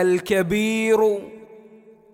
الكبير